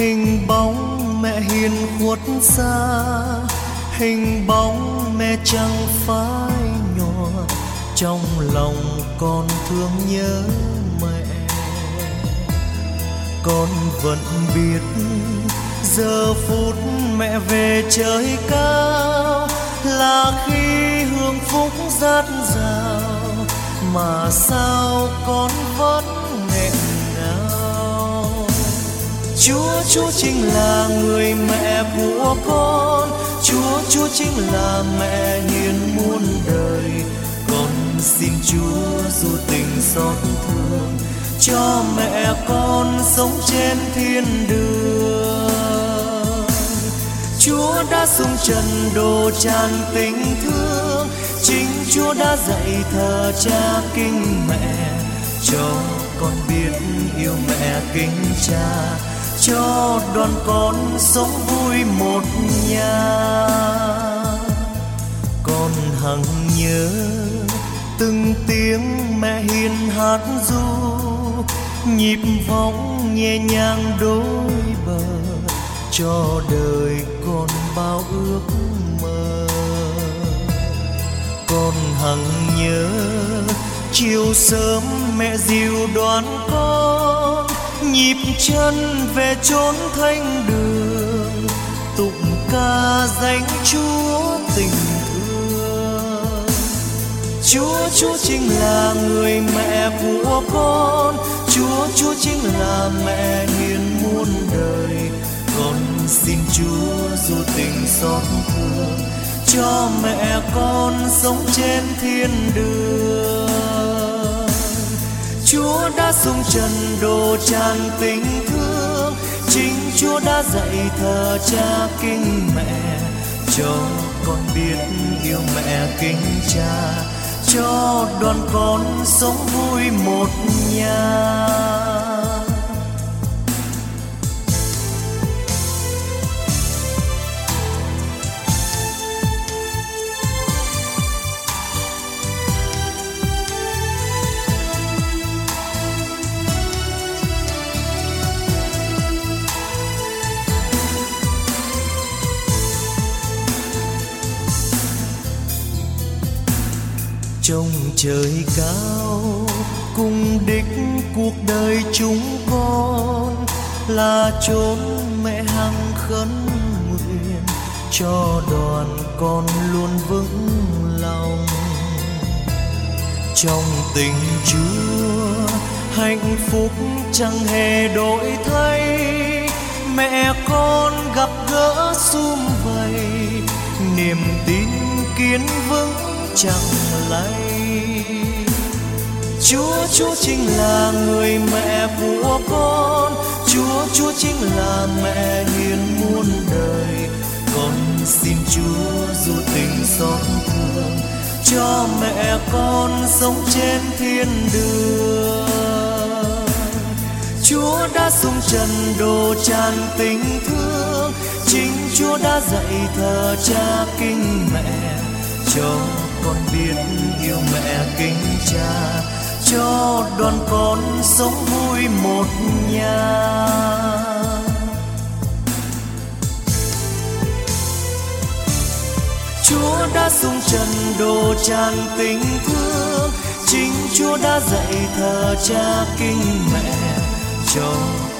hình bóng mẹ hiền khuất xa, hình bóng mẹ chẳng phai nhòa, trong lòng con thương nhớ mẹ. Con vẫn biết giờ phút mẹ về trời cao là khi hương phúc rát rào mà sao con vẫn chúa chúa chính là người mẹ của con. Chúa chúa chính là mẹ hiền muôn đời. Con xin chúa dù tình xót thương, cho mẹ con sống trên thiên đường. Chúa đã xuống trần đồ tràn tình thương, chính chúa đã dạy thờ cha kinh mẹ. Cho con biết yêu mẹ kính cha cho đoàn con sống vui một nhà. Con hằng nhớ từng tiếng mẹ hiền hát ru, nhịp vọng nhẹ nhàng đôi bờ, cho đời con bao ước mơ. Con hằng nhớ chiều sớm mẹ dìu đoàn con nhịp chân về chốn thanh đường, tụng ca danh chúa tình thương. Chúa chúa chính là người mẹ của con. Chúa chúa chính là mẹ hiền muôn đời. Con xin chúa dù tình xót thương, cho mẹ con sống trên thiên đường chúa đã sung trần đồ tràn tình thương chính chúa đã dạy thờ cha kinh mẹ. Cho con biết yêu mẹ kính cha, cho đoàn con sống vui một nhà. Trong trời cao, cùng đích cuộc đời chúng con là chốn mẹ hằng khấn nguyện, cho đoàn con luôn vững lòng. Trong tình chúa, hạnh phúc chẳng hề đổi thay, mẹ con gặp gỡ sum vầy, niềm tin kiên vững chẳng lay Chúa Chúa chính là người mẹ của con. Chúa Chúa chính là mẹ hiền muôn đời. Con xin Chúa dù tình xót thương, cho mẹ con sống trên thiên đường. Chúa đã xuống trần đồ tràn tình thương, chính Chúa đã dạy thờ cha kinh mẹ, cho con biết yêu mẹ kính cha, cho đoàn con sống vui một nhà. Chúa đã xuống trần đồ tràn tình thương chính Chúa đã dạy thờ cha kinh mẹ. Cho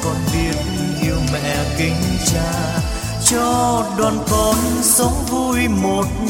con biết yêu mẹ kính cha, cho đoàn con sống vui một nhà